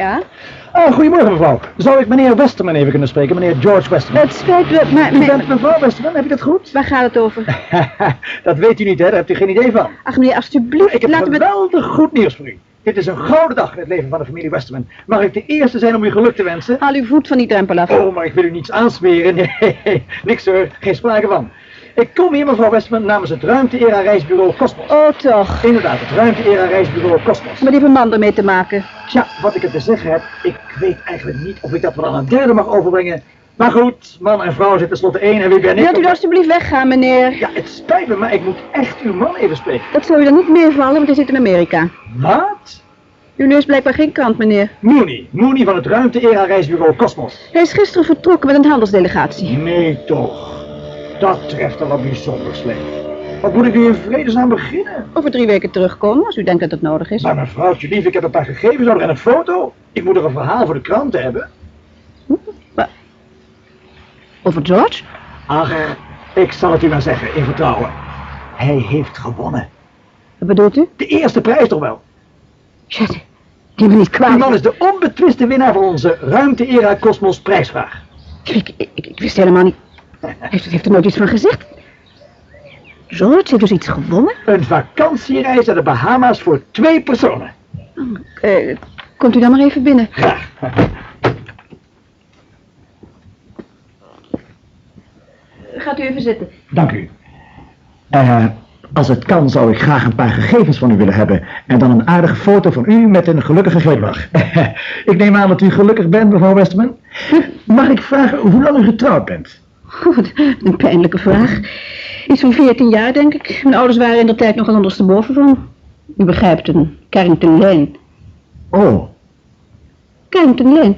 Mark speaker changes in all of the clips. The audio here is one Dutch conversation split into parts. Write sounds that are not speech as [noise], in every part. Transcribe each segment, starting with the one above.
Speaker 1: Ja?
Speaker 2: Ah, goedemorgen mevrouw. Zou ik meneer Westerman even kunnen spreken, meneer George Westerman?
Speaker 1: Het spijt me, maar...
Speaker 2: U bent mevrouw Westerman, heb je dat goed?
Speaker 1: Waar gaat het over? [laughs]
Speaker 2: dat weet u niet, hè? Daar hebt u geen idee van.
Speaker 1: Ach, meneer, alstublieft,
Speaker 2: Ik heb
Speaker 1: laten
Speaker 2: geweldig goed nieuws voor u. Dit is een gouden dag in het leven van de familie Westerman. Mag ik de eerste zijn om u geluk te wensen?
Speaker 1: Haal uw voet van die drempel af.
Speaker 2: Oh, maar ik wil u niets aansmeren. [laughs] Nee, niks hoor, geen sprake van. Ik kom hier, mevrouw Westerman, namens het Ruimte-Era Reisbureau Cosmos.
Speaker 1: Oh, toch.
Speaker 2: Inderdaad, het Ruimte-Era Reisbureau Cosmos.
Speaker 1: Met die man ermee te maken.
Speaker 2: Tja, wat ik er te zeggen heb, ik weet eigenlijk niet of ik dat wel aan een derde mag overbrengen. Maar goed, man en vrouw zitten tenslotte één en wie ben ik?
Speaker 1: Wilt u dan alstublieft weggaan, meneer?
Speaker 2: Ja, het spijt me, maar ik moet echt uw man even spreken.
Speaker 1: Dat zou u dan niet meevallen, want hij zit in Amerika.
Speaker 2: Wat?
Speaker 1: U leest blijkbaar geen krant, meneer.
Speaker 2: Mooney, Mooney van het Ruimte-Era Reisbureau Cosmos.
Speaker 1: Hij is gisteren vertrokken met een handelsdelegatie.
Speaker 2: Nee toch, dat treft er wat bijzonder slecht. Wat moet ik nu in vredesnaam beginnen?
Speaker 1: Over drie weken terugkomen, als u denkt dat het nodig is.
Speaker 2: Maar mevrouwtje lief, ik heb een paar gegevens nodig en een foto. Ik moet er een verhaal voor de kranten hebben.
Speaker 1: Over George?
Speaker 2: Ach, ik zal het u maar zeggen, in vertrouwen. Hij heeft gewonnen.
Speaker 1: Wat bedoelt u?
Speaker 2: De eerste prijs toch wel?
Speaker 1: Shit, die me niet
Speaker 2: Die man
Speaker 1: kwaad.
Speaker 2: is de onbetwiste winnaar van onze Ruimte-Era Cosmos prijsvraag.
Speaker 1: Ik, ik, ik, ik wist helemaal niet... Heeft, heeft er nooit iets van gezegd? George heeft dus iets gewonnen?
Speaker 2: Een vakantiereis naar de Bahama's voor twee personen.
Speaker 1: Eh, komt u dan maar even binnen.
Speaker 2: Graag.
Speaker 1: Gaat u even zitten.
Speaker 2: Dank u. Eh, als het kan zou ik graag een paar gegevens van u willen hebben. En dan een aardige foto van u met een gelukkige glimlach. [laughs] ik neem aan dat u gelukkig bent, mevrouw Westerman. Mag ik vragen hoe lang u getrouwd bent?
Speaker 1: Goed, een pijnlijke vraag. Iets van 14 jaar, denk ik. Mijn ouders waren in de tijd nogal ondersteboven van. U begrijpt, een Carrington Lane.
Speaker 2: Oh,
Speaker 1: Carrington Lane.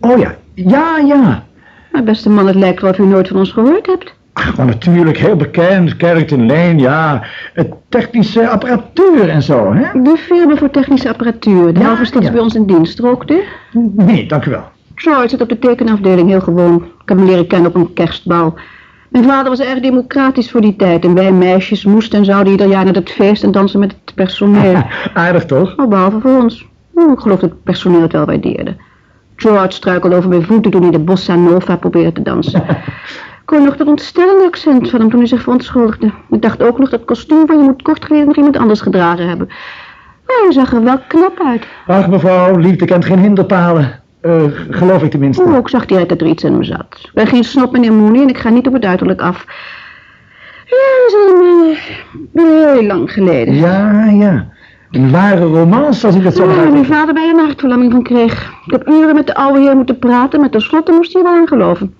Speaker 2: oh ja. Ja, ja.
Speaker 1: Maar beste man, het lijkt wel of u nooit van ons gehoord hebt.
Speaker 2: Ach, maar natuurlijk, heel bekend. Carrington Lane, ja. Het technische apparatuur en zo, hè?
Speaker 1: De firma voor technische apparatuur. De
Speaker 2: Ja,
Speaker 1: helft staat
Speaker 2: ja.
Speaker 1: bij ons in dienst. Rookt u?
Speaker 2: Nee, dank u wel.
Speaker 1: George zit op de tekenafdeling, heel gewoon. Ik heb hem leren kennen op een kerstbal. Mijn vader was erg democratisch voor die tijd. En wij meisjes moesten en zouden ieder jaar naar het feest en dansen met het personeel. [laughs]
Speaker 2: Aardig toch?
Speaker 1: Maar behalve voor ons. Hm, ik geloof dat het personeel het wel waardeerde. George struikelde over mijn voeten toen hij de bossa nova probeerde te dansen. [laughs] Ik hoorde nog dat ontstellende accent van hem toen hij zich verontschuldigde. Ik dacht ook nog dat kostuum van je moet kort geleden nog iemand anders gedragen hebben. Maar hij zag er wel knap uit.
Speaker 2: Ach, mevrouw, liefde kent geen hinderpalen. Eh, geloof ik tenminste.
Speaker 1: Oh, ook zag direct dat er iets in me zat. Ik ben geen snop, meneer Mooney, en ik ga niet op het uiterlijk af. Ja, dat is eh, heel lang geleden.
Speaker 2: Ja, ja. Een ware romance, als ik het zo
Speaker 1: Waar
Speaker 2: mag
Speaker 1: mijn vader bij een hartverlamming van kreeg. Ik heb uren met de oude heer moeten praten, maar tenslotte moest hij wel aangeloven.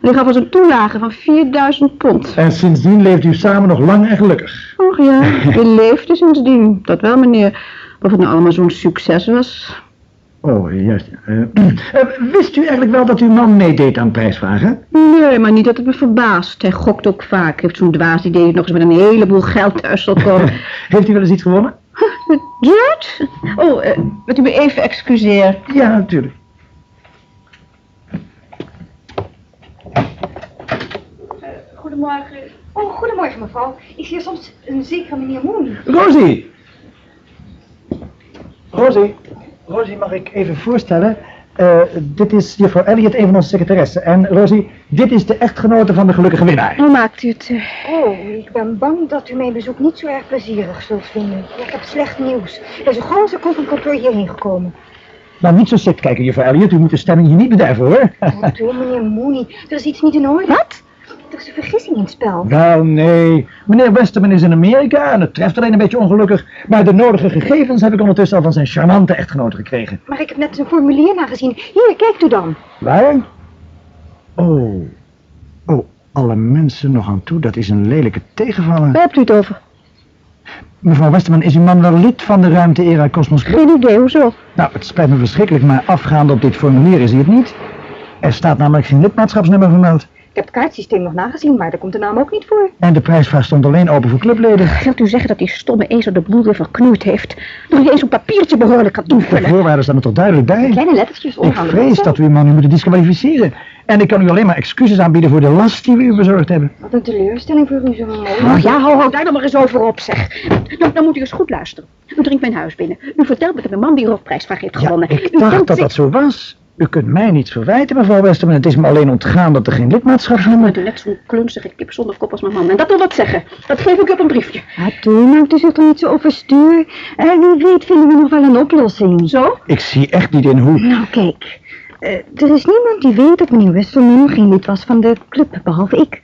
Speaker 1: En hij gaf ons een toelage van 4000 pond.
Speaker 2: En sindsdien leeft u samen nog lang en gelukkig.
Speaker 1: Och ja, [laughs] hij leefde sindsdien. Dat wel, meneer. Of het nou allemaal zo'n succes was.
Speaker 2: Oh, juist. ja. Eh, [clears throat] eh, wist u eigenlijk wel dat uw man meedeed aan prijsvragen?
Speaker 1: Nee, maar niet dat het me verbaast. Hij gokt ook vaak. Heeft zo'n dwaas idee dat nog eens met een heleboel geld thuis zal komen. [laughs]
Speaker 2: Heeft u wel eens iets gewonnen? [laughs]
Speaker 1: George? Oh, eh, wilt u me even excuseren?
Speaker 2: Ja, natuurlijk.
Speaker 3: Goedemorgen. Oh, goedemorgen mevrouw. Ik zie soms een zekere meneer Mooney.
Speaker 2: Rosie! Rosie, Rosie, mag ik even voorstellen? Eh, dit is juffrouw Elliot, een van onze secretaressen. En Rosie, dit is de echtgenote van de gelukkige winnaar.
Speaker 1: Hoe maakt u het? eh?
Speaker 3: Oh, ik ben bang dat u mijn bezoek niet zo erg plezierig zult vinden. Ik heb slecht nieuws. Er is een ganse kop van kantoor hierheen gekomen.
Speaker 2: Nou, niet zo sick kijken, juffrouw Elliot. U moet de stemming hier niet bederven, hoor.
Speaker 3: Wat doe, meneer Mooney? Er is iets niet in orde.
Speaker 1: Wat?
Speaker 3: Er een vergissing in het spel.
Speaker 2: Wel, nee. Meneer Westerman is in Amerika en het treft alleen een beetje ongelukkig. Maar de nodige gegevens heb ik ondertussen al van zijn charmante echtgenote gekregen.
Speaker 3: Maar ik heb net een formulier nagezien. Hier, kijkt u dan.
Speaker 2: Waar? Oh. Oh, alle mensen nog aan toe. Dat is een lelijke tegenvaller.
Speaker 1: Waar hebt u het over?
Speaker 2: Mevrouw Westerman, is uw man wel lid van de Ruimte-Era Cosmos Club?
Speaker 1: Geen idee, hoezo?
Speaker 2: Nou, het spijt me verschrikkelijk, maar afgaande op dit formulier is hij het niet. Er staat namelijk geen lidmaatschapsnummer vermeld.
Speaker 3: Ik heb het kaartsysteem nog nagezien, maar daar komt de naam ook niet voor.
Speaker 2: En de prijsvraag stond alleen open voor clubleden.
Speaker 1: Wilt u zeggen dat die stomme ezel de boel weer verknoeid heeft? Nog niet eens een papiertje behoorlijk kan
Speaker 2: De
Speaker 1: invullen.
Speaker 2: voorwaarden staan er toch duidelijk bij?
Speaker 3: Kleine lettertjes
Speaker 2: Ik
Speaker 3: onderaan de
Speaker 2: vrees dat we uw man nu moeten disqualificeren. En ik kan u alleen maar excuses aanbieden voor de last die we u bezorgd hebben.
Speaker 3: Wat een teleurstelling voor u, zo'n mooi.
Speaker 1: Oh ja, hou, hou daar nog maar eens over op, zeg. Dan, dan moet u eens goed luisteren. U dringt mijn huis binnen. U vertelt me dat een man die hoofdprijsvraag heeft
Speaker 2: Ja,
Speaker 1: gewonnen.
Speaker 2: ik
Speaker 1: U
Speaker 2: dacht dat dat zo was. U kunt mij niets verwijten, mevrouw Westerman. Het is me alleen ontgaan dat er geen lidmaatschap
Speaker 1: bent u net zo'n klunzige kip zonder kop als mijn man. En dat wil wat zeggen. Dat geef ik u op een briefje.
Speaker 3: Ja, toen maakt u zich toch niet zo overstuur. En wie weet vinden we nog wel een oplossing.
Speaker 1: Zo?
Speaker 2: Ik zie echt niet in hoe...
Speaker 3: Nou, kijk. eh, er is niemand die weet dat meneer Westerman geen lid was van de club, behalve ik.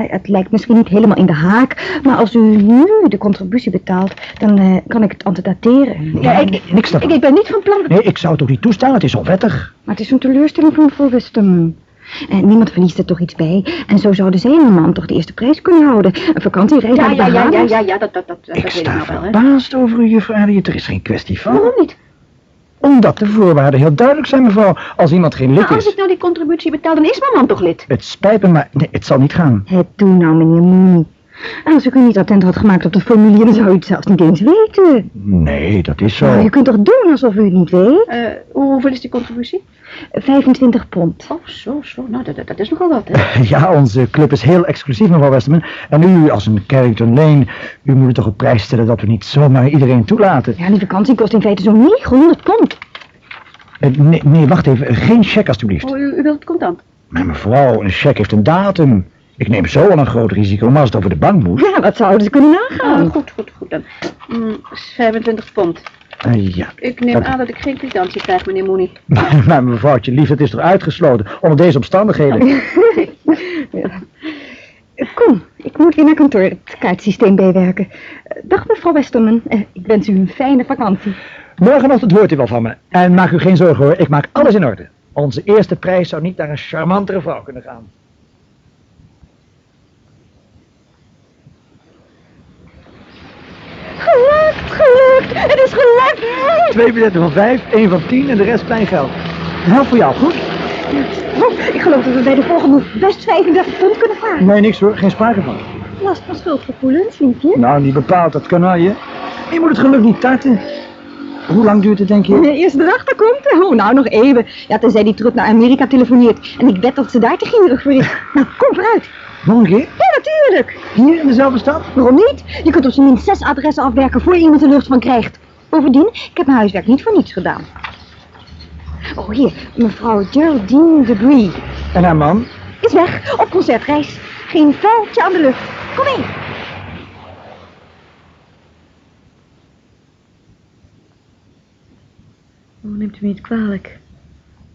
Speaker 3: Eh, het lijkt misschien niet helemaal in de haak, maar als u nu de contributie betaalt, dan eh, kan ik het antedateren.
Speaker 1: Ja, ik, ik,
Speaker 2: Niks daarvan.
Speaker 1: ik, ik ben niet van plan...
Speaker 2: Nee, ik zou het ook niet toestaan. Het is onwettig.
Speaker 3: Maar het is een teleurstelling voor mevrouw Westerman. En niemand verliest er toch iets bij. En zo zouden zij en een man toch de eerste prijs kunnen houden. Een vakantiereis
Speaker 1: Ja,
Speaker 3: naar
Speaker 1: ja, ja, ja, ja, ja, dat, dat, dat, dat
Speaker 2: Ik
Speaker 1: weet ik
Speaker 2: sta
Speaker 1: nou wel, hè.
Speaker 2: verbaasd over u, juffrouw Harriet. Er is geen kwestie van.
Speaker 1: Waarom niet?
Speaker 2: Omdat de voorwaarden heel duidelijk zijn, mevrouw. Als iemand geen lid
Speaker 1: Maar als
Speaker 2: is...
Speaker 1: ik nou die contributie betaal, dan is mijn man toch lid?
Speaker 2: Het spijt me, maar nee, het zal niet gaan.
Speaker 3: Het doe nou, meneer Mooney. En als ik u niet attent had gemaakt op de formulier, dan zou u het zelfs niet eens weten.
Speaker 2: Nee, dat is zo.
Speaker 3: Nou, je kunt toch doen alsof u het niet weet?
Speaker 1: Eh, hoeveel is die contributie?
Speaker 3: 25 pond.
Speaker 1: Oh, zo, zo. Nou, dat, is nogal wat, hè. [laughs]
Speaker 2: Ja, onze club is heel exclusief, mevrouw Westerman. En u, als een Carrington Lane, u moet het toch op prijs stellen dat we niet zomaar iedereen toelaten.
Speaker 3: Ja, die vakantie kost in feite zo'n 900 pond.
Speaker 2: Eh, nee, nee, wacht even. Geen cheque, alstublieft.
Speaker 1: Oh, u, u wilt het contant?
Speaker 2: Maar mevrouw, een cheque heeft een datum. Ik neem zo al een groot risico, maar als het over de bank moet...
Speaker 3: Ja, wat zouden ze kunnen nagaan?
Speaker 1: Ah, goed, goed, goed dan. Mm, 25 pond.
Speaker 2: Eh, ja.
Speaker 1: Ik neem
Speaker 2: Dat-
Speaker 1: aan dat ik geen kwitantie krijg, meneer Mooney. [laughs]
Speaker 2: Maar, maar mevrouwtje lief, het is toch uitgesloten onder deze omstandigheden? [laughs]
Speaker 3: Kom, ik moet weer naar kantoor het kaartsysteem bijwerken. Dag mevrouw Westerman, Eh, ik wens u een fijne vakantie.
Speaker 2: Morgenochtend hoort u wel van me. En maak u geen zorgen hoor, ik maak alles in orde. Onze eerste prijs zou niet naar een charmantere vrouw kunnen gaan.
Speaker 3: Gelukt, gelukt, het is gelukt.
Speaker 2: Twee biljetten van vijf, één van tien en de rest klein geld. De helft voor jou, goed?
Speaker 3: Oh, ik geloof dat we bij de volgende best 35 pond kunnen vragen.
Speaker 2: Nee, niks hoor, geen sprake van.
Speaker 3: Last van schuldgevoelens, liefje.
Speaker 2: Nou, niet bepaald, dat kan je. Je moet het geluk niet tarten. Hoe lang duurt het, denk je?
Speaker 3: Wanneer eerst erachter komt? Oh, nou nog even. Ja, tenzij die terug naar Amerika telefoneert. En ik bet dat ze daar te gierig voor is. [laughs] Nou, kom vooruit.
Speaker 2: Keer?
Speaker 3: Ja, natuurlijk.
Speaker 2: Hier in dezelfde stad?
Speaker 3: Waarom niet? Je kunt op zijn minst zes adressen afwerken voor iemand er lucht van krijgt. Bovendien, ik heb mijn huiswerk niet voor niets gedaan. Oh, hier, mevrouw Geraldine Debris.
Speaker 2: En haar man?
Speaker 3: Is weg, op concertreis. Geen vuiltje aan de lucht. Kom mee.
Speaker 4: Oh, neemt u me niet kwalijk.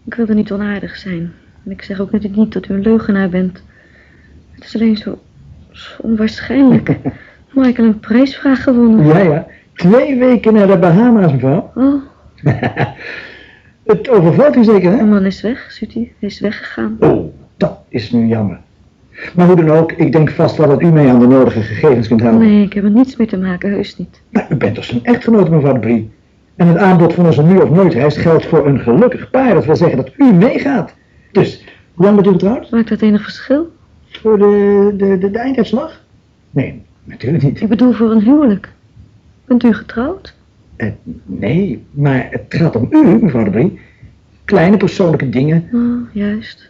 Speaker 4: Ik wilde niet onaardig zijn. En ik zeg ook natuurlijk niet dat u een leugenaar bent. Het is alleen zo, zo onwaarschijnlijk. [laughs] Michael een prijsvraag gewonnen.
Speaker 2: Ja, ja. Twee weken naar de Bahama's, mevrouw.
Speaker 4: Oh, [laughs]
Speaker 2: het overvalt u zeker, hè?
Speaker 4: mijn man is weg, ziet u. Hij is weggegaan.
Speaker 2: Oh, dat is nu jammer. Maar hoe dan ook, ik denk vast wel dat u mij aan de nodige gegevens kunt helpen.
Speaker 4: Nee, ik heb er niets mee te maken, heus niet.
Speaker 2: Maar u bent toch zijn echtgenote, mevrouw de Brie? En het aanbod van onze nu of nooit reis geldt voor een gelukkig paar. Dat wil zeggen dat u meegaat. Dus, hoe lang bent u getrouwd?
Speaker 4: Maakt dat enig verschil?
Speaker 2: Voor de, de, de, de einduitslag? Nee, natuurlijk niet.
Speaker 4: Ik bedoel voor een huwelijk. Bent u getrouwd?
Speaker 2: Eh, nee, maar het gaat om u, mevrouw de Brie. Kleine persoonlijke dingen.
Speaker 4: Oh, juist.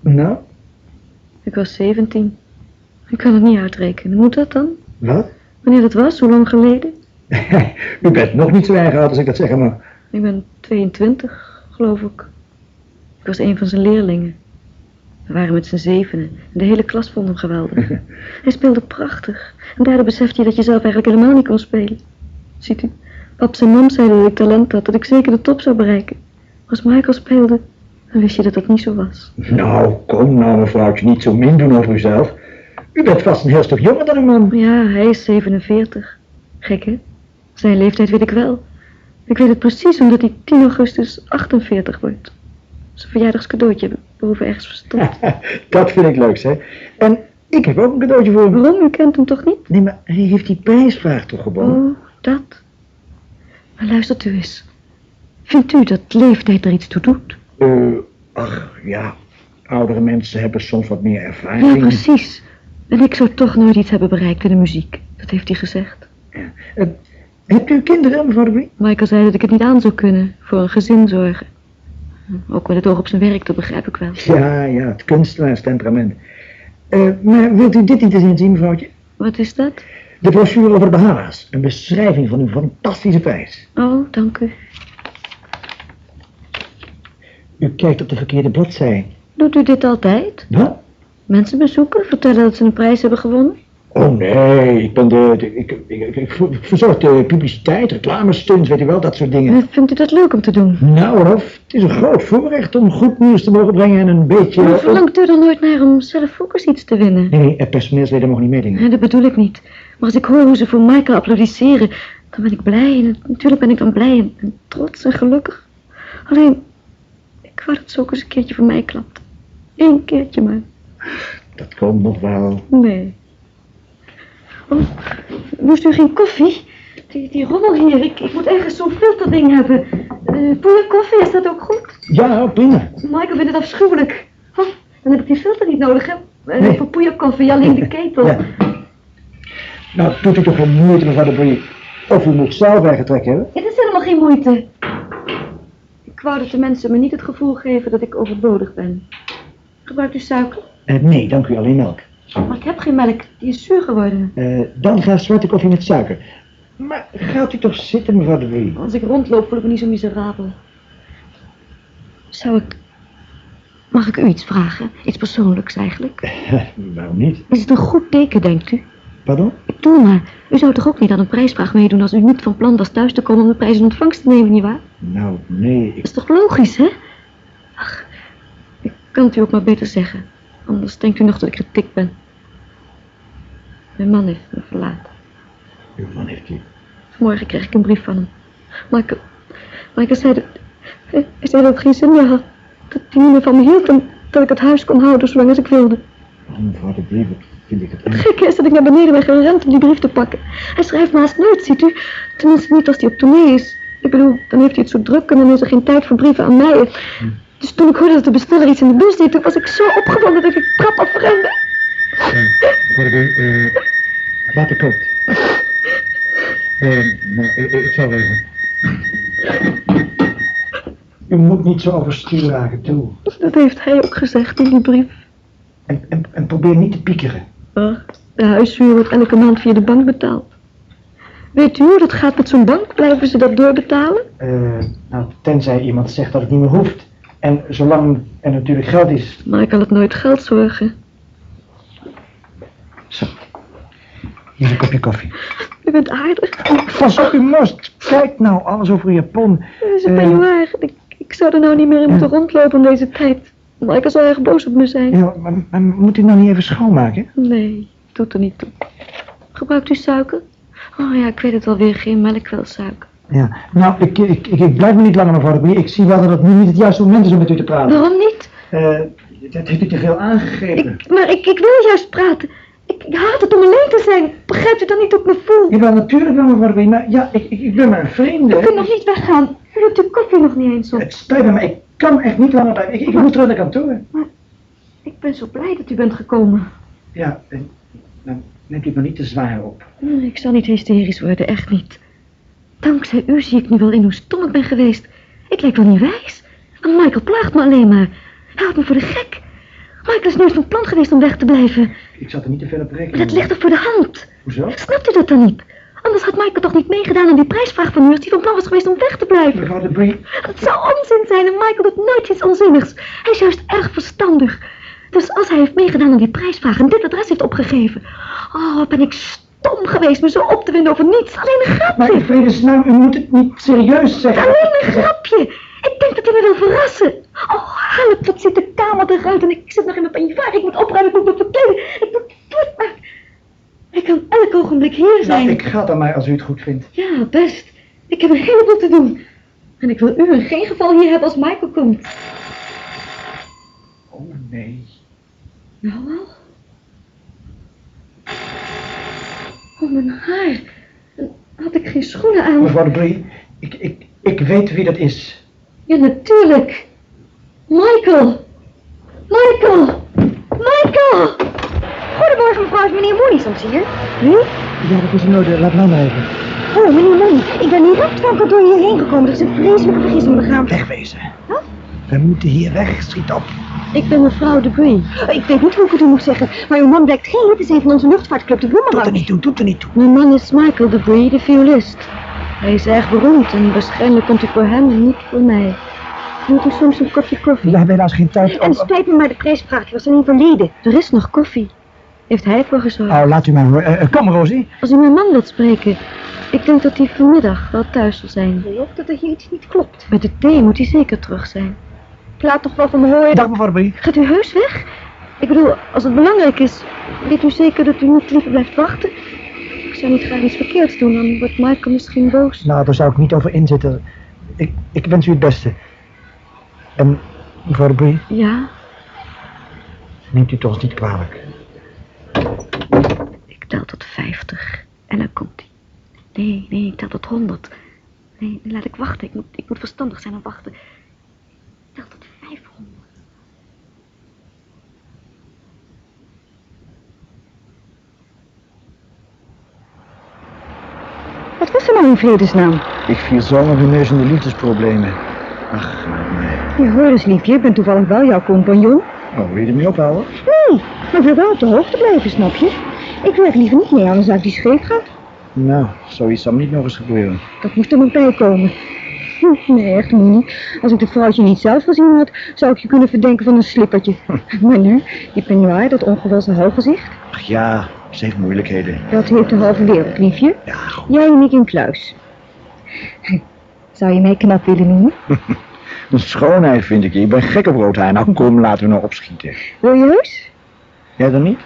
Speaker 2: Nou,
Speaker 4: Ik was 17. Ik kan het niet uitrekenen. Moet dat dan?
Speaker 2: wat?
Speaker 4: Wanneer dat was? Hoe lang geleden? [laughs]
Speaker 2: u bent nog niet zo erg oud als ik dat zeg, maar...
Speaker 4: Ik ben 22, geloof ik. Ik was een van zijn leerlingen. We waren met z'n zevenen en de hele klas vond hem geweldig. [laughs] Hij speelde prachtig en daardoor besefte je dat je zelf eigenlijk helemaal niet kon spelen. Ziet u, paps en mam zeiden dat ik talent had, dat ik zeker de top zou bereiken. Maar als Michael speelde, dan wist je dat dat niet zo was.
Speaker 2: Nou, kom nou, mevrouwtje, niet zo min doen over uzelf. U bent vast een heel stuk jonger dan uw man.
Speaker 4: Ja, hij is 47. Gek hè? Zijn leeftijd weet ik wel. Ik weet het precies omdat hij 10 augustus 48 wordt. Zijn verjaardagscadeautje boven ergens verstopt. [laughs]
Speaker 2: dat vind ik leuk, hè. En ik heb ook een cadeautje voor hem.
Speaker 4: Waarom? U kent hem toch niet?
Speaker 2: Nee, maar hij heeft die prijsvraag toch gewonnen?
Speaker 4: Oh, dat. Maar luistert u eens. Vindt u dat leeftijd er iets toe doet?
Speaker 2: Eh, ach, ja. Oudere mensen hebben soms wat meer
Speaker 4: Ja,
Speaker 2: ervaring.
Speaker 4: precies. En ik zou toch nooit iets hebben bereikt in de muziek. Dat heeft hij gezegd.
Speaker 2: Eh, hebt u kinderen, mevrouw de Brie?
Speaker 4: Michael zei dat ik het niet aan zou kunnen voor een gezin zorgen. Ook met het oog op zijn werk, dat begrijp ik wel.
Speaker 2: Ja, ja, het kunstenaarstemperament. Eh, maar wilt u dit niet eens inzien, mevrouwtje?
Speaker 4: Wat is dat?
Speaker 2: De brochure over de Bahama's. Een beschrijving van uw fantastische prijs.
Speaker 4: Oh, dank u.
Speaker 2: U kijkt op de verkeerde bladzij.
Speaker 4: Doet u dit altijd?
Speaker 2: Wat?
Speaker 4: Mensen bezoeken, vertellen dat ze een prijs hebben gewonnen?
Speaker 2: Oh nee, ik ben de, de- ik, ik, ik, ik ver- verzorg de publiciteit, reclamestunts, weet u wel, dat soort dingen.
Speaker 4: Vindt u dat leuk om te doen?
Speaker 2: Nou, Rolf, het is een groot voorrecht om goed nieuws te mogen brengen en een beetje...
Speaker 4: Maar verlangt u er nooit naar om zelf ook eens iets te winnen?
Speaker 2: Nee, nee, personeelsleden mogen niet meedingen.
Speaker 4: Nee, dat bedoel ik niet. Maar als ik hoor hoe ze voor Michael applaudisseren, dan ben ik blij. En natuurlijk ben ik dan blij en, en trots en gelukkig. Alleen, ik wou dat ze ook eens een keertje voor mij klapt. Eén keertje maar.
Speaker 2: Dat komt nog wel.
Speaker 4: Nee. Oh, moest u geen koffie? Die, die rommel hier, ik, ik moet ergens zo'n filterding hebben. Voor koffie, is dat ook goed?
Speaker 2: Ja, prima.
Speaker 4: Michael vindt het afschuwelijk. Oh, dan heb ik die filter niet nodig, hè? Eh,
Speaker 2: Nee.
Speaker 4: Voor poeierkoffie, alleen de [laughs] ketel.
Speaker 2: Ja. Nou, doet u toch geen moeite, mevrouw de Brie. Of u moet zelf eigen trek hebben.
Speaker 4: Het is helemaal geen moeite. Ik wou dat de mensen me niet het gevoel geven dat ik overbodig ben. Gebruikt u suiker?
Speaker 2: Eh, nee, dank u, alleen melk.
Speaker 4: Maar ik heb geen melk, die is zuur geworden.
Speaker 2: Eh, dan graag zwarte koffie met suiker. Maar gaat u toch zitten, mevrouw de Brie?
Speaker 4: Als ik rondloop voel ik me niet zo miserabel. Zou ik... Mag ik u iets vragen? Iets persoonlijks eigenlijk. [laughs]
Speaker 2: Waarom niet?
Speaker 4: Is het een goed teken, denkt u?
Speaker 2: Pardon?
Speaker 4: Ik doe maar. U zou toch ook niet aan een prijsvraag meedoen als u niet van plan was thuis te komen om de prijs in ontvangst te nemen, nietwaar?
Speaker 2: Nou, nee, ik...
Speaker 4: Dat is toch logisch, hè? Ach, ik kan het u ook maar beter zeggen. Anders denkt u nog dat ik getikt ben. Mijn man heeft me verlaten.
Speaker 2: Uw man heeft u...
Speaker 4: Vanmorgen kreeg ik een brief van hem. Michael, Michael zei dat, hij zei dat het geen zin meer had. Dat hij niet meer van me hield en dat ik het huis kon houden zolang als ik wilde.
Speaker 2: Oh, mevrouw de Brie, wat vind ik het
Speaker 4: gekke is dat ik naar beneden ben gerend om die brief te pakken. Hij schrijft me haast nooit, ziet u. Tenminste niet als hij op tournee is. Ik bedoel, dan heeft hij het zo druk en dan is er geen tijd voor brieven aan mij. Dus toen ik hoorde dat de besteller iets in de bus deed, toen was ik zo opgewonden dat ik de trap afrende.
Speaker 2: De eh... Water kookt. Eh, nou, ik, ik zal even. U moet niet zo overstuur raken, toe.
Speaker 4: Dat heeft hij ook gezegd in die brief.
Speaker 2: En, en, en probeer niet te piekeren.
Speaker 4: Ach, de huishuur wordt elke maand via de bank betaald. Weet u hoe dat gaat met zo'n bank? Blijven ze dat doorbetalen?
Speaker 2: Eh, nou, tenzij iemand zegt dat het niet meer hoeft. En zolang er natuurlijk geld is.
Speaker 4: Maar ik kan het nooit geld zorgen.
Speaker 2: Zo. Hier is een kopje koffie.
Speaker 4: U bent aardig.
Speaker 2: Pas op, u most. Kijk nou, alles over uw japon.
Speaker 4: U is een peignoir. Ik, ik zou er nou niet meer in moeten rondlopen in deze tijd. Michael zou erg boos op me zijn.
Speaker 2: Ja, maar, maar moet u nou niet even schoonmaken?
Speaker 4: Nee, doet er niet toe. Gebruikt u suiker? Oh ja, ik weet het alweer. Geen melk, wel suiker.
Speaker 2: Ja. Nou, ik, ik, ik, ik blijf me niet langer, mevrouw de. Ik zie wel dat het nu niet het juiste moment is om met u te praten.
Speaker 4: Waarom niet?
Speaker 2: Eh, dat heeft u te veel aangegeven.
Speaker 4: Ik, maar ik, ik wil juist praten. Ik, ik haat het om alleen te zijn. Begrijpt u dan niet hoe ik me voel?
Speaker 2: Jawel, natuurlijk wel, mevrouw de. Maar ja, ik, ik, ik ben maar een vreemde.
Speaker 4: U kunt nog niet weggaan. U hebt uw koffie nog niet eens op.
Speaker 2: Het spijt me, maar ik kan echt niet langer blijven. Ik, ik moet terug naar kantoor.
Speaker 4: Ik ben zo blij dat u bent gekomen.
Speaker 2: Ja, nou, neemt u maar niet te zwaar op.
Speaker 4: Ik zal niet hysterisch worden, echt niet. Dankzij u zie ik nu wel in hoe stom ik ben geweest. Ik lijk wel niet wijs. En Michael plaagt me alleen maar. Hij houdt me voor de gek. Michael is nooit van plan geweest om weg te blijven.
Speaker 2: Ik zat er niet te veel op
Speaker 4: Maar
Speaker 2: rekenen.
Speaker 4: dat ligt toch voor de hand?
Speaker 2: Hoezo?
Speaker 4: Snapt u dat dan niet? Anders had Michael toch niet meegedaan aan die prijsvraag van u als hij van plan was geweest om weg te blijven.
Speaker 2: Mevrouw de Brie,
Speaker 4: Dat zou onzin zijn en Michael doet nooit iets onzinnigs. Hij is juist erg verstandig. Dus als hij heeft meegedaan aan die prijsvraag en dit adres heeft opgegeven. Oh, wat ben ik stom geweest me zo op te winden over niets. Alleen een grapje.
Speaker 2: maar in vredesnaam, u moet het niet serieus zeggen.
Speaker 4: Alleen een grapje. Ik denk dat hij me wil verrassen. Oh, help, wat ziet de kamer eruit en ik zit nog in mijn peignoir. Ik moet opruimen, ik moet me verkleden. Ik moet maar. Ik kan elk ogenblik hier zijn.
Speaker 2: Nou, ik ga dan maar als u het goed vindt.
Speaker 4: Ja, best. Ik heb een heleboel te doen. En ik wil u in geen geval hier hebben als Michael komt.
Speaker 2: Oh nee.
Speaker 4: Nou wel. Oh, mijn haar. En Had ik geen schoenen aan?
Speaker 2: Mevrouw de Brie, ik, ik, ik weet wie dat is.
Speaker 4: Ja, natuurlijk. Michael. Michael. Michael.
Speaker 3: Goedemorgen mevrouw, is meneer Mooney soms hier? Wie?
Speaker 2: Ja, dat is in orde. Laat me maar even.
Speaker 3: Oh, meneer Mooney, ik ben direct van kantoor hierheen gekomen. Er is een vreselijke vergissing begaan.
Speaker 2: Wegwezen.
Speaker 3: Wat?
Speaker 2: We moeten hier weg. Schiet op.
Speaker 4: Ik ben mevrouw de Brie.
Speaker 3: Ik weet niet hoe ik het u moet zeggen, maar uw man blijkt geen lid te zijn van onze luchtvaartclub, de
Speaker 2: Doet er niet toe, doet er niet toe.
Speaker 4: Mijn man is Michael de Brie, de violist. Hij is erg beroemd en waarschijnlijk komt hij voor hem en niet voor mij. Moet u soms een kopje koffie?
Speaker 2: We hebben helaas geen tijd.
Speaker 3: En spijt me, maar de prijsvraag was niet verleden.
Speaker 4: Er is nog koffie. Heeft hij voor gezorgd?
Speaker 2: Oh, laat u maar hoor. Eh, eh, kom, Rosie.
Speaker 4: Als u mijn man wilt spreken, ik denk dat hij vanmiddag wel thuis zal zijn.
Speaker 3: Ik geloof dat er hier iets niet klopt.
Speaker 4: Met de thee moet hij zeker terug zijn.
Speaker 3: Laat toch wel van me horen.
Speaker 2: Dag, mevrouw de Brie.
Speaker 4: Gaat u heus weg? Ik bedoel, als het belangrijk is, weet u zeker dat u niet liever blijft wachten? Ik zou niet graag iets verkeerds doen, dan wordt Michael misschien boos.
Speaker 2: Nou, daar zou ik niet over inzitten. Ik, ik wens u het beste. En, mevrouw Brie,
Speaker 4: Ja,
Speaker 2: neemt u toch niet kwalijk.
Speaker 4: ik tel tot 50 en dan komt hij. Nee, nee, ik tel tot 100. Nee, laat ik wachten. Ik moet, ik moet verstandig zijn en wachten. Ik tel tot
Speaker 3: Wat was er nou in vredesnaam?
Speaker 2: Ik viel zo met mijn neus in de liefdesproblemen. Ach, nee.
Speaker 3: Ja, hoor eens liefje, ik ben toevallig wel jouw compagnon.
Speaker 2: Oh, wil je er niet ophouden?
Speaker 3: Nee, maar ik wil wel op de hoogte blijven, snap je? Ik werk liever niet mee aan een zaak die scheef gaat.
Speaker 2: Nou, zoiets zal me niet nog eens gebeuren.
Speaker 3: Dat moest er nog bij komen. Hm, Nee, echt niet. Als ik de vrouwtje niet zelf gezien had, zou ik je kunnen verdenken van een slippertje. Maar nu, die peignoir, dat ongewassen hooggezicht,
Speaker 2: Ach ja, ze heeft moeilijkheden.
Speaker 3: dat heeft de halve wereld, liefje.
Speaker 2: Ja, goed.
Speaker 3: Jij en ik in kluis. Zou je mij knap willen noemen? [laughs]
Speaker 2: Een schoonheid vind ik je. Ik ben gek op rood haar. Nou kom, laten we nou opschieten.
Speaker 3: Wil je heus?
Speaker 2: Jij dan niet?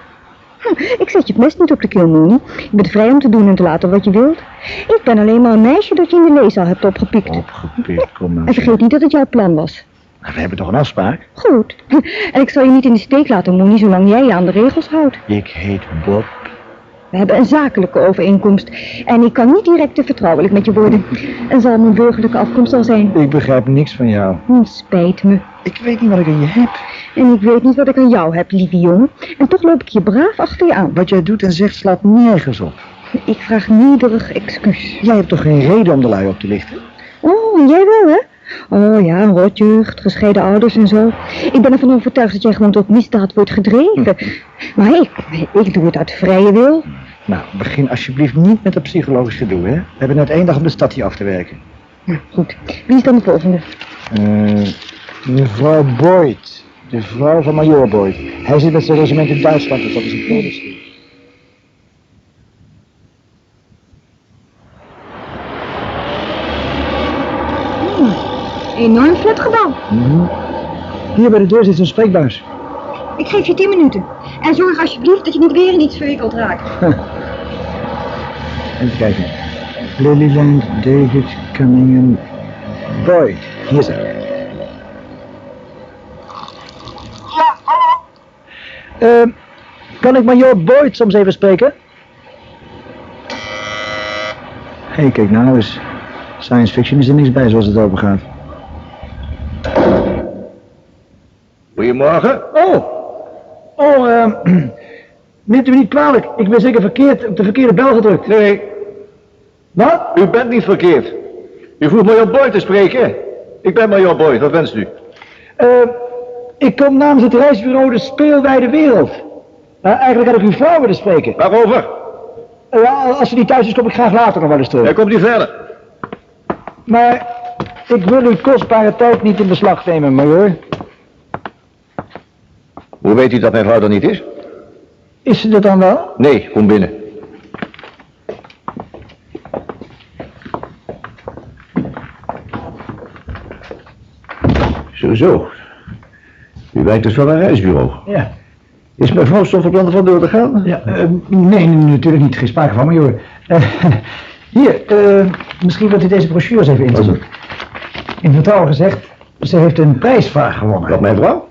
Speaker 3: Ik zet je het mes niet op de keel, Moenie. Je bent vrij om te doen en te laten wat je wilt. Ik ben alleen maar een meisje dat je in de leeszaal hebt opgepikt.
Speaker 2: Opgepikt, kom nou.
Speaker 3: En vergeet niet dat het jouw plan was.
Speaker 2: Maar We hebben toch een afspraak?
Speaker 3: Goed. [laughs] En ik zal je niet in de steek laten, Moenie, zolang jij je aan de regels houdt.
Speaker 2: Ik heet Bob.
Speaker 3: We hebben een zakelijke overeenkomst. En ik kan niet direct te vertrouwelijk met je worden. En zal mijn burgerlijke afkomst al zijn.
Speaker 2: Ik begrijp niks van jou.
Speaker 3: Hm, spijt me.
Speaker 2: Ik weet niet wat ik aan je heb.
Speaker 3: En ik weet niet wat ik aan jou heb, lieve jongen. En toch loop ik je braaf achter je aan.
Speaker 2: Wat jij doet en zegt slaat nergens op.
Speaker 3: Ik vraag nederig excuus.
Speaker 2: Jij hebt toch geen reden om de lui op te lichten?
Speaker 3: Oh, jij wel, hè? Oh ja, een rotjeugd, gescheiden ouders en zo. Ik ben ervan overtuigd dat jij gewoon tot misdaad wordt gedreven. Maar ik, ik doe het uit vrije wil.
Speaker 2: Nou, begin alsjeblieft niet met dat psychologisch gedoe, hè? We hebben net één dag om de stad hier af te werken.
Speaker 3: Goed. Wie is dan de volgende?
Speaker 2: Eh, mevrouw Boyd. De vrouw van major Boyd. Hij zit met zijn regiment in Duitsland, dus dat is een polische.
Speaker 3: Enorm flatgebouw.
Speaker 2: Mhm. Hier bij de deur zit een spreekbuis.
Speaker 3: Ik geef je tien minuten. En zorg alsjeblieft dat je niet weer in iets verwikkeld raakt. [laughs]
Speaker 2: Even kijken. Lilyland, David, Cunningham, Boyd. Hier zijn. Ja, hallo. kan ik major Boyd soms even spreken? Hé, hey, kijk nou eens. Science fiction is er niks bij zoals het over
Speaker 5: Goedemorgen.
Speaker 2: Oh! Oh, ehm... [clears throat] neemt u me niet kwalijk. Ik ben zeker verkeerd op de verkeerde bel gedrukt.
Speaker 5: Nee,
Speaker 2: Wat?
Speaker 5: u bent niet verkeerd. U vroeg major Boyd te spreken. Ik ben major Boyd, wat wenst u?
Speaker 2: Eh, ik kom namens het reisbureau De Speelwijde Wereld. Nou, eigenlijk had ik uw vrouw willen spreken.
Speaker 5: Waarover?
Speaker 2: Eh, ja, als ze niet thuis is, kom ik graag later nog wel eens terug.
Speaker 5: Hij komt niet verder.
Speaker 2: Maar ik wil uw kostbare tijd niet in beslag nemen, major.
Speaker 5: Hoe weet u dat mijn vrouw er niet is?
Speaker 2: Is ze dat dan wel?
Speaker 5: Nee, kom binnen. Zo, zo. U werkt dus wel een reisbureau.
Speaker 2: Ja.
Speaker 5: Is mijn vrouw soms van plan door te gaan?
Speaker 2: ja eh, nee, natuurlijk niet. Geen sprake van, major. Eh, [laughs] hier, eh, misschien wilt u deze brochures even inzien. In vertrouwen gezegd, ze heeft een prijsvraag gewonnen.
Speaker 5: Wat, mijn vrouw?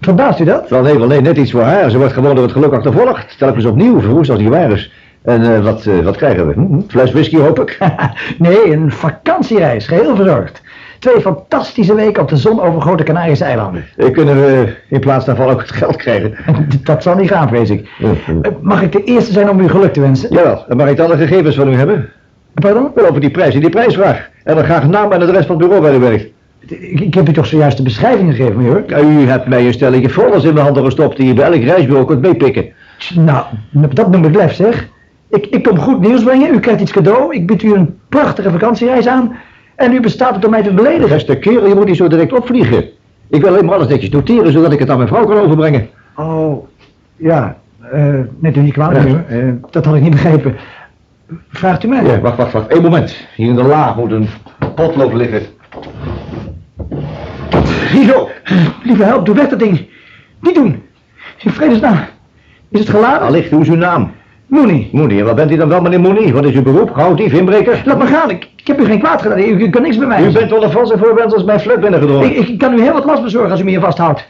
Speaker 2: Verbaast u dat?
Speaker 5: Wel, nee, wel nee, net iets voor haar. Ze wordt gewoon door het geluk achtervolgd. Telkens opnieuw, verwoest als die waar is. En eh, wat, eh, wat krijgen we? Hm? hm? Fles whisky, hoop ik. [laughs] [laughs]
Speaker 2: nee, een vakantiereis, geheel verzorgd. Twee fantastische weken op de zonovergoten Canarische eilanden.
Speaker 5: Eh, kunnen we in plaats daarvan ook het geld krijgen? [laughs]
Speaker 2: Dat zal niet gaan, vrees ik.
Speaker 5: Hm, hm.
Speaker 2: Mag ik de eerste zijn om u geluk te wensen?
Speaker 5: Jawel, en mag ik dan de gegevens van u hebben?
Speaker 2: Pardon?
Speaker 5: Wel over die prijs en die prijsvraag. En dan graag naam en adres van het bureau waar u werkt.
Speaker 2: Ik, heb u toch zojuist de beschrijving gegeven, meneer?
Speaker 5: Ja, u hebt mij een stelletje folders in mijn handen gestopt die je bij elk reisbureau kunt meepikken.
Speaker 2: Nou, dat noem ik lef, zeg. Ik, ik kom goed nieuws brengen, u krijgt iets cadeau, ik bied u een prachtige vakantiereis aan en u bestaat het om mij te beledigen.
Speaker 5: Beste kerel, je moet niet zo direct opvliegen. Ik wil alleen maar alles netjes noteren, zodat ik het aan mijn vrouw kan overbrengen.
Speaker 2: Oh, ja, eh net u niet kwalijk. Eh, dat had ik niet begrepen. Vraagt u mij?
Speaker 5: Ja, wacht, wacht, wacht. Eén moment. Hier in de laag moet een potlood liggen. Ziezo.
Speaker 2: Lieve help, doe weg dat ding. Niet doen. In vredesnaam. Is het geladen?
Speaker 5: Allicht, hoe is uw naam?
Speaker 2: Mooney.
Speaker 5: Mooney, en wat bent u dan wel, meneer Mooney? Wat is uw beroep? Gauwdief, inbreker?
Speaker 2: Laat me gaan, ik, ik heb u geen kwaad gedaan. U, kan niks bij mij.
Speaker 5: U bent onder valse voorwendsels mijn flat binnengedrongen.
Speaker 2: Ik, ik kan u heel wat last bezorgen als u me hier vasthoudt.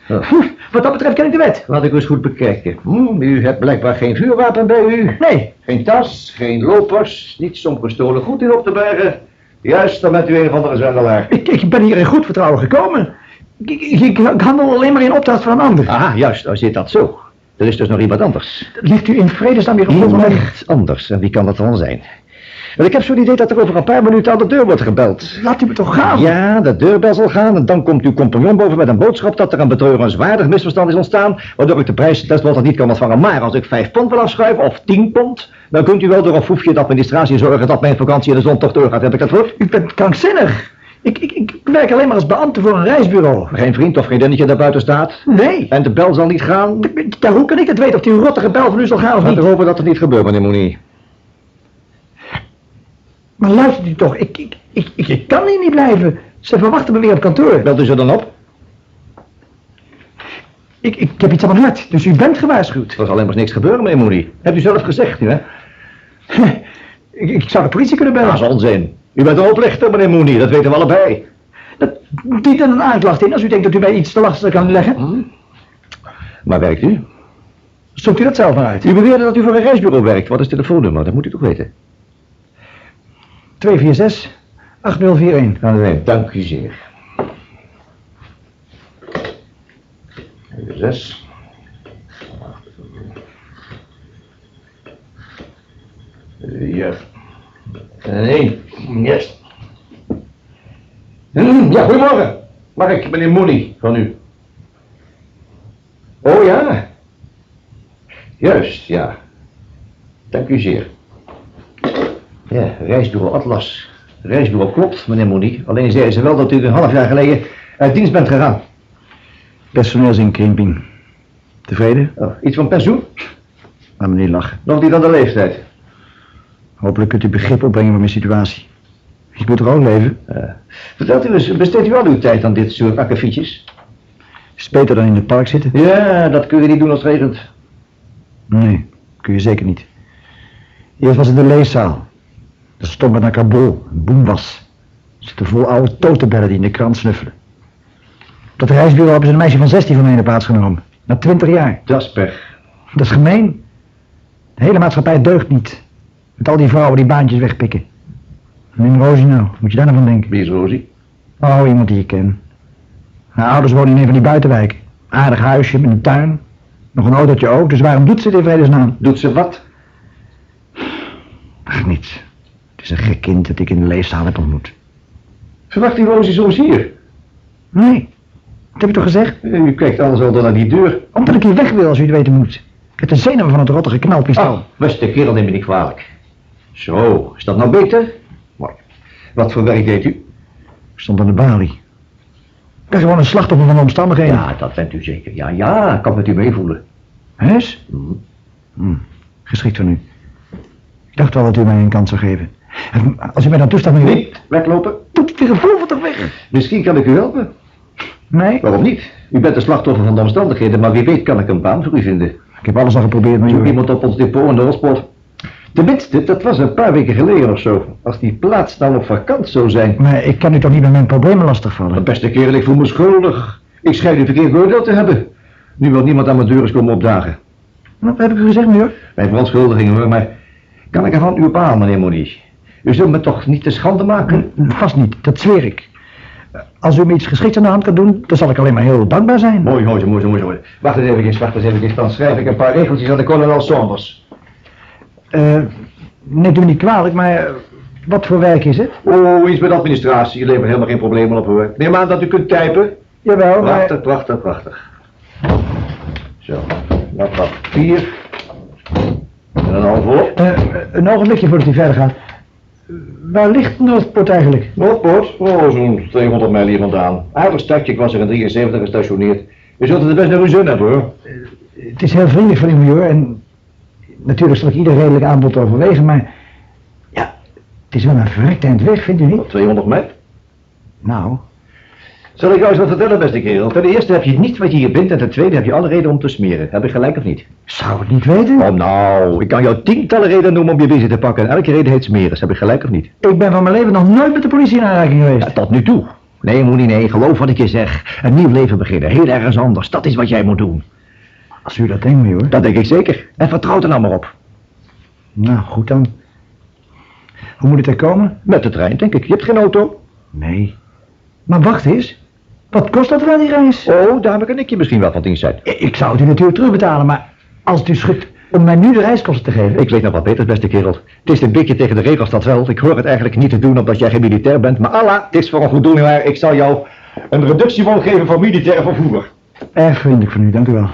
Speaker 2: Wat dat betreft ken ik de wet.
Speaker 5: Laat ik eens goed bekijken. Hm, u hebt blijkbaar geen vuurwapen bij u.
Speaker 2: Nee,
Speaker 5: Geen tas, geen lopers, niets om gestolen goed in op te bergen. Juist, dan bent u een of andere zwendelaar.
Speaker 2: ik, ik ben hier in goed vertrouwen gekomen. Ik, ik, handel alleen maar in opdracht van een ander.
Speaker 5: Ah, juist, dan zit dat zo. Er is dus nog iemand anders.
Speaker 2: Ligt u in vredesnaam weer op?
Speaker 5: Iemand anders, en wie kan dat dan zijn? En ik heb zo'n idee dat er over een paar minuten aan de deur wordt gebeld.
Speaker 2: Laat u me toch gaan.
Speaker 5: Ja, de deurbel zal gaan en dan komt uw compagnon boven met een boodschap dat er een betreurenswaardig misverstand is ontstaan, waardoor ik de prijs tenslotte niet kan ontvangen. Maar als ik vijf pond wil afschuiven, of tien pond, dan kunt u wel door een foefje de administratie zorgen dat mijn vakantie in de zon toch doorgaat. Heb ik dat goed?
Speaker 2: U bent krankzinnig. Ik, ik, ik werk alleen maar als beambte voor een reisbureau.
Speaker 5: Geen vriend of vriendinnetje daar buiten staat?
Speaker 2: Nee.
Speaker 5: En de bel zal niet gaan?
Speaker 2: Ja, hoe kan ik het weten of die rottige bel van u zal gaan of
Speaker 5: Laten
Speaker 2: niet?
Speaker 5: we hopen dat het niet gebeurt, meneer Mooney.
Speaker 2: Maar luistert u toch, ik, ik, ik, ik, kan hier niet blijven. Ze verwachten me weer op kantoor.
Speaker 5: Belt u ze dan op?
Speaker 2: Ik, ik heb iets aan mijn hart, dus u bent gewaarschuwd.
Speaker 5: Er zal immers niks gebeuren, meneer Mooney. Hebt u zelf gezegd, hè? [laughs]
Speaker 2: Ik, ik zou de politie kunnen bellen.
Speaker 5: Dat is onzin. U bent een oplichter, meneer Mooney, dat weten we allebei.
Speaker 2: Dat er een aanklacht in als u denkt dat u mij iets te lastig kan leggen.
Speaker 5: Maar werkt u?
Speaker 2: Zoekt u dat zelf maar uit.
Speaker 5: U beweerde dat u voor een reisbureau werkt. Wat is het telefoonnummer? Dat moet u toch weten.
Speaker 2: 246 8041.
Speaker 5: Nou, nee, dank u zeer. Even zes. Ja. Nee, yes. Hm, Ja, goedemorgen. Mag ik meneer Mooney van u? Oh ja. Juist, ja. Dank u zeer. Ja, reisbureau Atlas. Reisbureau klopt, meneer Mooney. Alleen zeiden ze wel dat u een half jaar geleden uit dienst bent gegaan.
Speaker 2: Personeelsinkrimping. Tevreden?
Speaker 5: Oh, iets van pensioen?
Speaker 2: Laat me niet lachen.
Speaker 5: Nog niet aan de leeftijd.
Speaker 2: Hopelijk kunt u begrip opbrengen voor mijn situatie. Ik moet er ook leven.
Speaker 5: Eh, vertelt u eens, besteedt u al uw tijd aan dit soort akkefietjes?
Speaker 2: Is het beter dan in het park zitten?
Speaker 5: Ja, dat kun je niet doen als het regent.
Speaker 2: Nee, kun je zeker niet. Eerst was het de leeszaal. Dat stond met een kabel, een boemwas. Zitten vol oude toterbellen die in de krant snuffelen. Op dat reisbureau hebben ze een meisje van 16 van mij in de plaats genomen. Na 20 jaar.
Speaker 5: Dat is pech.
Speaker 2: Dat is gemeen. De hele maatschappij deugt niet. Met al die vrouwen die baantjes wegpikken. Neem Rosie nou, wat moet je daar nou van denken?
Speaker 5: Wie is Rosie?
Speaker 2: Oh, iemand die je kent. Haar ouders wonen in een van die buitenwijken. Aardig huisje met een tuin. Nog een autootje ook, dus waarom doet ze dit in vredesnaam?
Speaker 5: Doet ze wat?
Speaker 2: Ach, niets. Het is een gek kind dat ik in de leeszaal heb ontmoet.
Speaker 5: Verwacht u Rosie soms hier?
Speaker 2: Nee, dat heb ik toch gezegd?
Speaker 5: U kijkt anders wel door naar die deur.
Speaker 2: Omdat ik hier weg wil als u het weten moet. Ik heb de zenuwen van het rottige knalpistool.
Speaker 5: Oh, beste kerel, neem me niet kwalijk. Zo, is dat nou beter? Wat voor werk deed u?
Speaker 2: Ik stond aan de balie. Ik ben gewoon een slachtoffer van de omstandigheden.
Speaker 5: Ja, dat bent u zeker. Ja, ja, ik kan met u meevoelen.
Speaker 2: Heus?
Speaker 5: Hm.
Speaker 2: Hm, geschikt van u. Ik dacht wel dat u mij een kans zou geven. En Als u mij dan toestaat, meneer...
Speaker 5: Niet weglopen?
Speaker 2: Doet die revolver toch weg?
Speaker 5: Misschien kan ik u helpen.
Speaker 2: Nee,
Speaker 5: Waarom niet? U bent de slachtoffer van de omstandigheden, maar wie weet kan ik een baan voor u vinden.
Speaker 2: ik heb alles al geprobeerd,
Speaker 5: Zoek
Speaker 2: maar
Speaker 5: iemand op ons depot in de Oostpoort. Tenminste, dat was een paar weken geleden of zo. Als die plaats dan op vakant zou zijn.
Speaker 2: Maar ik kan u toch niet met mijn problemen lastigvallen?
Speaker 5: Maar beste kerel, ik voel me schuldig. Ik schijn u verkeerd geoordeeld te hebben. Nu wil niemand aan mijn deur eens komen opdagen.
Speaker 2: Wat heb ik u gezegd, meneer?
Speaker 5: Mijn verontschuldiging hoor, maar kan ik er van u op aan, meneer Moody? U zult me toch niet te schande maken?
Speaker 2: Vast niet, dat zweer ik. Als u me iets geschikts aan de hand kan doen, dan zal ik alleen maar heel dankbaar zijn.
Speaker 5: Mooi, mooi, mooi, mooi, mooi. Wacht eens even, wacht eens even, dan schrijf ik een paar regeltjes aan de kolonel Saunders.
Speaker 2: Eh, neemt u me niet kwalijk, maar eh, Wat voor werk is het?
Speaker 5: Oh, iets met administratie. Je levert helemaal geen problemen op hoor. Neem aan dat u kunt typen.
Speaker 2: Jawel, maar...
Speaker 5: Prachtig, prachtig, prachtig. Zo, wat papier. En een envelop.
Speaker 2: Eh, een ogenblikje voordat u verder gaat. Waar ligt Noordpoort eigenlijk?
Speaker 5: Noordpoort? Oh, zo'n 200 mijl hier vandaan. Aardig stadje, ik was er in 73 gestationeerd. Je zult het best naar uw zin hebben hoor.
Speaker 2: Het is heel vriendelijk van u, hoor. En natuurlijk zal ik ieder redelijk aanbod overwegen, maar... Ja, het is wel een verrekte eind weg, vindt u niet?
Speaker 5: Wat, 200 mijl?
Speaker 2: Nou,
Speaker 5: Zal ik jou eens wat vertellen, beste kerel? Ten eerste heb je niet wat je hier bent en ten tweede heb je alle reden om te smeren. Heb ik gelijk of niet?
Speaker 2: zou het niet weten.
Speaker 5: Oh nou, ik kan jou tientallen redenen noemen om je bezig te pakken en elke reden heet smeren. Heb ik gelijk of niet?
Speaker 2: Ik ben van mijn leven nog nooit met de politie in aanraking geweest.
Speaker 5: Ja, tot nu toe. Nee, Moenie, nee, geloof wat ik je zeg. Een nieuw leven beginnen, heel ergens anders. Dat is wat jij moet doen.
Speaker 2: Als u dat denkt, hoor.
Speaker 5: Dat denk ik zeker. En vertrouw er nou maar op.
Speaker 2: Nou, goed dan. Hoe moet het er komen?
Speaker 5: Met de trein, denk ik. Je hebt geen auto.
Speaker 2: Nee. Maar wacht eens. Wat kost dat wel, die reis?
Speaker 5: Oh, daar kan ik je misschien wel van dienst zijn.
Speaker 2: Ik zou het u natuurlijk terugbetalen, maar als het u schudt om mij nu de reiskosten te geven...
Speaker 5: Ik weet nog wat beter, beste kerel. Het is een beetje tegen de regels dat wel. Ik hoor het eigenlijk niet te doen omdat jij geen militair bent. Maar Allah, het is voor een goed doel maar Ik zal jou een reductiebon geven voor militair vervoer.
Speaker 2: Erg vriendelijk van u, dank u wel.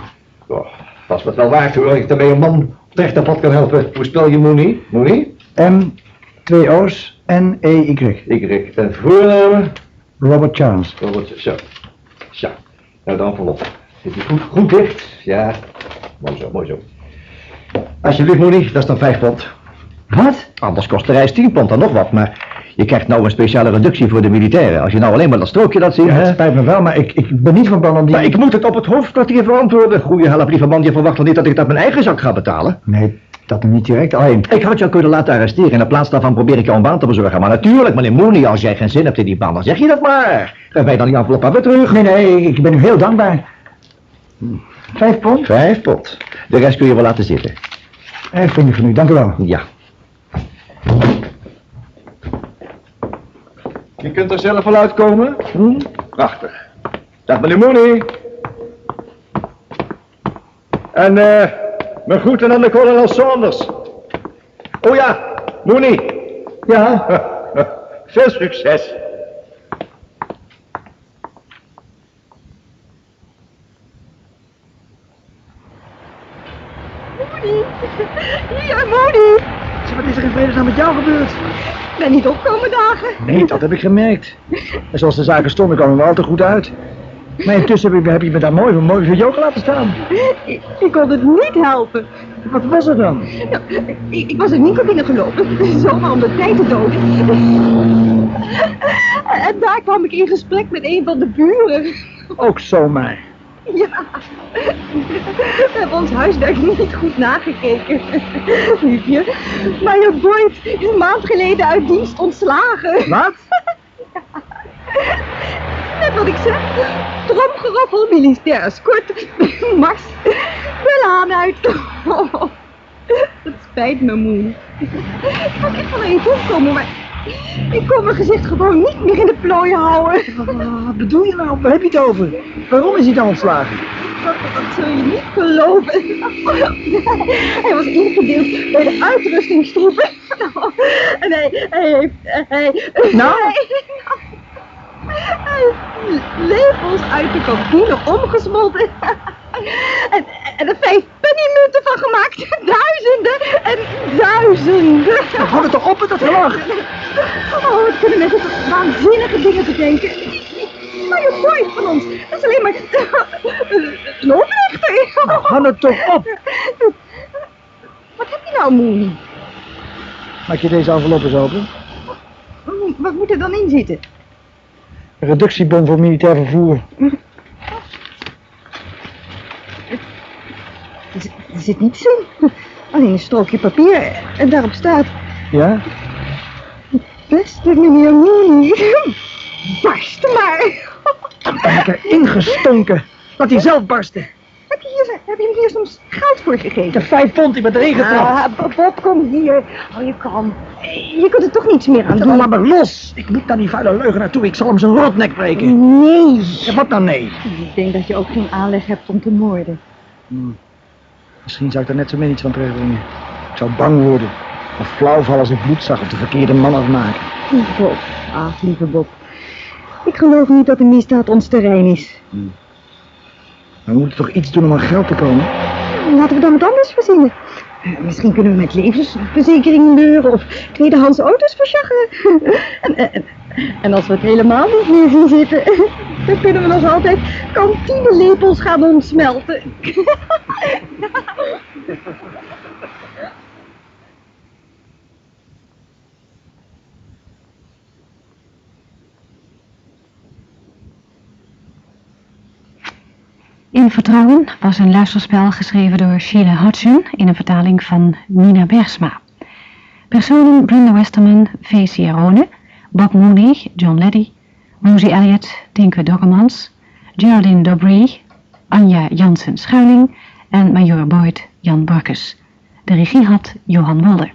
Speaker 5: Oh, dat is me wel waard hoor. Ik daarmee een man op het rechte pad kan helpen. Hoe spel je Moenie? Moenie?
Speaker 2: M, twee O's, N, E, Y.
Speaker 5: Ik en voornaam.
Speaker 2: Robert Charles.
Speaker 5: Robert, zo. Zo. Nou dan envelop. Zit die goed, goed dicht? Ja. Mooi zo, mooi zo. Alsjeblieft, Moenie, dat is dan vijf pond.
Speaker 2: Wat?
Speaker 5: Anders kost de reis 10 pond dan nog wat, maar je krijgt nou een speciale reductie voor de militairen. Als je nou alleen maar dat strookje laat zien.
Speaker 2: Ja, het spijt me wel, maar ik, ik ben niet van plan om die...
Speaker 5: Maar ik moet het op het hoofdkwartier verantwoorden. Goeie help, lieve man, je verwacht toch niet dat ik dat mijn eigen zak ga betalen?
Speaker 2: Nee, dat niet direct. Alleen,
Speaker 5: Ik had jou kunnen laten arresteren. In de plaats daarvan probeer ik jou een baan te bezorgen. Maar natuurlijk, meneer Mooney, als jij geen zin hebt in die baan, dan zeg je dat maar. Geef mij dan die envelop weer terug.
Speaker 2: nee, nee, ik ben u heel dankbaar. Vijf pond?
Speaker 5: Vijf pond. De rest kun je wel laten zitten.
Speaker 2: Erg vriendelijk van u, dank u wel.
Speaker 5: Ja. Je kunt er zelf wel uitkomen. Hm? Prachtig. Dag meneer Mooney. En eh, mijn groeten aan de kolonel Saunders. Oh ja, Mooney.
Speaker 2: Ja, [laughs]
Speaker 5: Veel succes.
Speaker 3: Ja, Moni.
Speaker 2: Zeg, wat is er in vredesnaam met jou gebeurd?
Speaker 3: Ik ben niet opkomen dagen.
Speaker 2: Nee, dat heb ik gemerkt. En zoals de zaken stonden, kwam we wel te goed uit. Maar intussen heb je, heb je me daar mooi, mooi voor jou laten staan.
Speaker 3: Ik, ik kon het niet helpen.
Speaker 2: Wat was er dan?
Speaker 3: Nou, ik, ik was er niet binnen gelopen, zomaar om de tijd te doden. En daar kwam ik in gesprek met een van de buren.
Speaker 2: Ook zomaar. [laughs]
Speaker 3: Ja, we hebben ons huiswerk niet goed nagekeken, [laughs] liefje. Maar je Boyd is een maand geleden uit dienst ontslagen.
Speaker 2: Wat? [laughs]
Speaker 3: Net wat ik zeg. Tromgeroffel, militair escort, mars, de laan uit. Oh, het spijt me, Moen. Ik was echt van even opkomen, maar ik kon mijn gezicht gewoon niet meer in de plooien houden.
Speaker 2: Wat bedoel je nou? Waar heb je het over? Waarom is hij dan ontslagen?
Speaker 3: Dat, dat zul je niet geloven. Hij was ingedeeld bij de uitrustingstroepen. En hij, hij heeft... Hij,
Speaker 2: Nou?
Speaker 3: Hij, heeft lepels uit de kantine omgesmolten. En, en er vijf pennymunten van gemaakt. Duizenden en duizenden.
Speaker 2: Hou het toch op met dat gelach.
Speaker 3: Oh, wat kunnen mensen toch waanzinnige dingen bedenken. Maar je boy van ons, dat is alleen maar een oplichter.
Speaker 2: Hou het toch op.
Speaker 3: Wat heb je nou, Moon?
Speaker 2: Maak je deze envelop eens open.
Speaker 3: Wat moet er dan in zitten?
Speaker 2: Reductiebon voor militair vervoer.
Speaker 3: Er zit, niets in. Alleen een strookje papier en daarop staat...
Speaker 2: Ja?
Speaker 3: Beste meneer Mooney, barst maar.
Speaker 2: Ben ik er ingestonken. Laat hij zelf barsten.
Speaker 3: Heb je, hier, heb je hier soms geld voor gegeven?
Speaker 2: vijf pond, ik ben erin getrapt.
Speaker 3: Ah, Bob, Bob, kom hier. Oh, je kan. Je kunt er toch niets meer aan
Speaker 2: Laat
Speaker 3: doen?
Speaker 2: maar maar los. Ik moet naar die vuile leugen naartoe. Ik zal hem zijn rotnek breken.
Speaker 3: Nee.
Speaker 2: Ja, wat dan nee?
Speaker 3: Ik denk dat je ook geen aanleg hebt om te moorden.
Speaker 2: Misschien zou ik daar net zo min iets van terugbrengen. Ik zou bang worden. Of flauw vallen als ik bloed zag of de verkeerde man afmaken.
Speaker 3: Bob, ach lieve Bob. Ik geloof niet dat de misdaad ons terrein is.
Speaker 2: We moeten toch iets doen om aan geld te komen?
Speaker 3: Laten we dan wat anders verzinnen. Eh, Misschien kunnen we met levensverzekeringen leuren of tweedehands auto's verschaffen. [laughs] En, en, en als we het helemaal niet meer zien zitten, [laughs] dan kunnen we nog altijd kantinelepels gaan ontsmelten. [laughs]
Speaker 6: In Vertrouwen was een luisterspel geschreven door Sheila Hodgson in een vertaling van Nina Bergsma. Personen Brenda Westerman, V. Sierone, Bob Mooney, John Leddy, Rosie Elliott, Tinke Doggemans, Geraldine Dobree, Anja Jansen Schuiling en Major Boyd Jan Borkes. De regie had Johan Mulder.